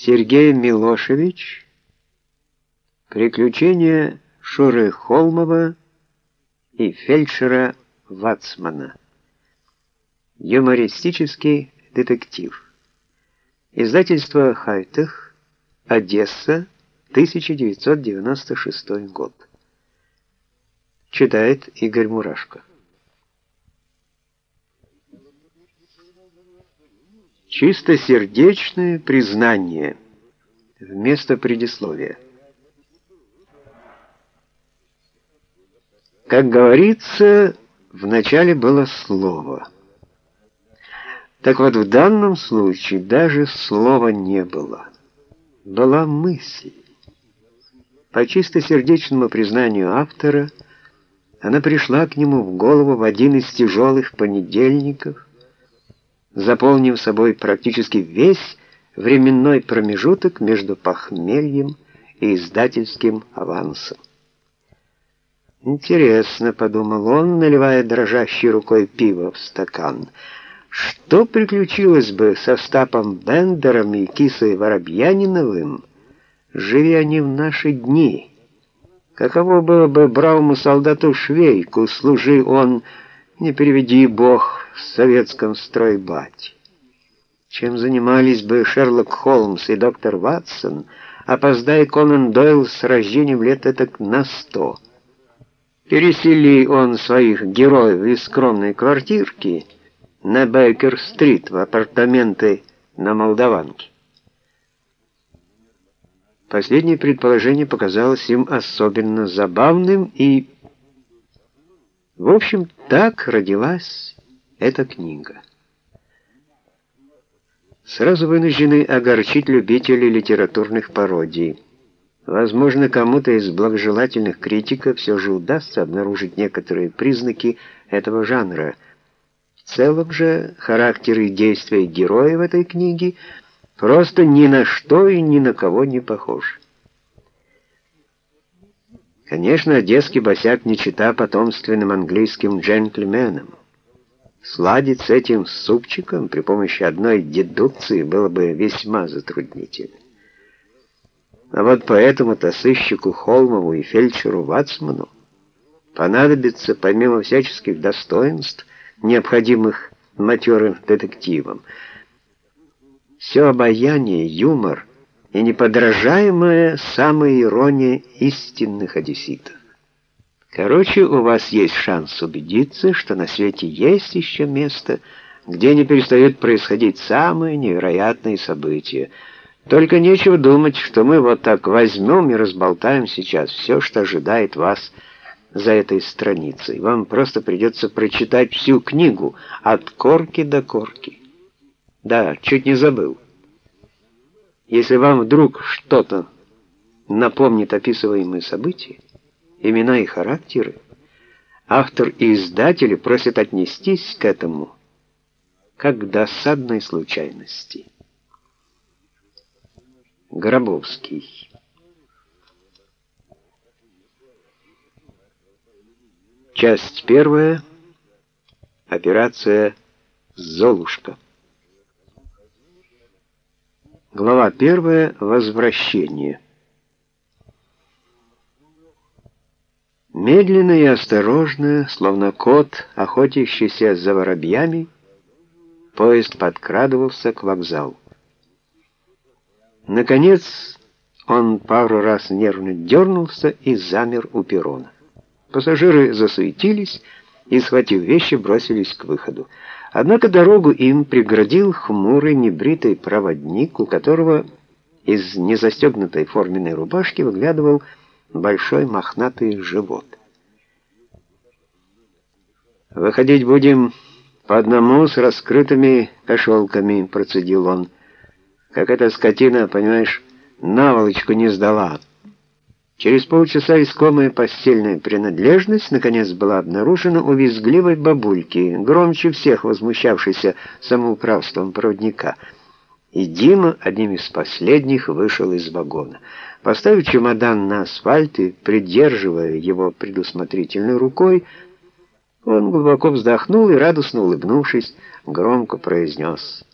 Сергей Милошевич. Приключения Шуры Холмова и фельдшера Вацмана. Юмористический детектив. Издательство Хайтех, Одесса, 1996 год. Читает Игорь Мурашко. Чистосердечное признание вместо предисловия. Как говорится, вначале было слово. Так вот, в данном случае даже слова не было. Была мысль. По чистосердечному признанию автора, она пришла к нему в голову в один из тяжелых понедельников, заполнив собой практически весь временной промежуток между похмельем и издательским авансом. «Интересно», — подумал он, наливая дрожащей рукой пиво в стакан, «что приключилось бы со Стапом Бендером и Кисой Воробьяниновым, живи они в наши дни? Каково было бы бравому солдату Швейку, служи он, не переведи Бог, в советском стройбате. Чем занимались бы Шерлок Холмс и доктор Ватсон, опоздая Конан Дойл с рождением лет так на сто. Пересели он своих героев из скромной квартирки на Бейкер-стрит в апартаменты на Молдаванке. Последнее предположение показалось им особенно забавным и... В общем, так родилась эта книга. Сразу вынуждены огорчить любителей литературных пародий. Возможно, кому-то из благожелательных критиков все же удастся обнаружить некоторые признаки этого жанра. В целом же характер и действия героев этой книги просто ни на что и ни на кого не похож. Конечно, одесский босяк не чита потомственным английским джентльменам. Сладить с этим супчиком при помощи одной дедукции было бы весьма затруднительно. А вот поэтому-то сыщику Холмову и фельдшеру Вацману понадобится, помимо всяческих достоинств, необходимых матерым детективам, все обаяние, юмор и неподражаемая самая ирония истинных одесситов. Короче, у вас есть шанс убедиться, что на свете есть еще место, где не перестают происходить самые невероятные события. Только нечего думать, что мы вот так возьмем и разболтаем сейчас все, что ожидает вас за этой страницей. Вам просто придется прочитать всю книгу от корки до корки. Да, чуть не забыл. Если вам вдруг что-то напомнит описываемые события, имена и характеры, автор и издатели просят отнестись к этому как к досадной случайности. Гробовский Часть первая. Операция «Золушка». Глава первая. Возвращение. Медленно и осторожно, словно кот, охотящийся за воробьями, поезд подкрадывался к вокзалу. Наконец, он пару раз нервно дернулся и замер у перрона. Пассажиры засуетились и, схватив вещи, бросились к выходу. Однако дорогу им преградил хмурый небритый проводник, у которого из незастегнутой форменной рубашки выглядывал большой мохнатый живот. «Выходить будем по одному с раскрытыми кошелками», — процедил он. «Как эта скотина, понимаешь, наволочку не сдала». Через полчаса искомая постельная принадлежность наконец была обнаружена у визгливой бабульки, громче всех возмущавшейся самоуправством проводника. И Дима одним из последних вышел из вагона. Поставив чемодан на асфальт и придерживая его предусмотрительной рукой, он глубоко вздохнул и, радостно улыбнувшись, громко произнес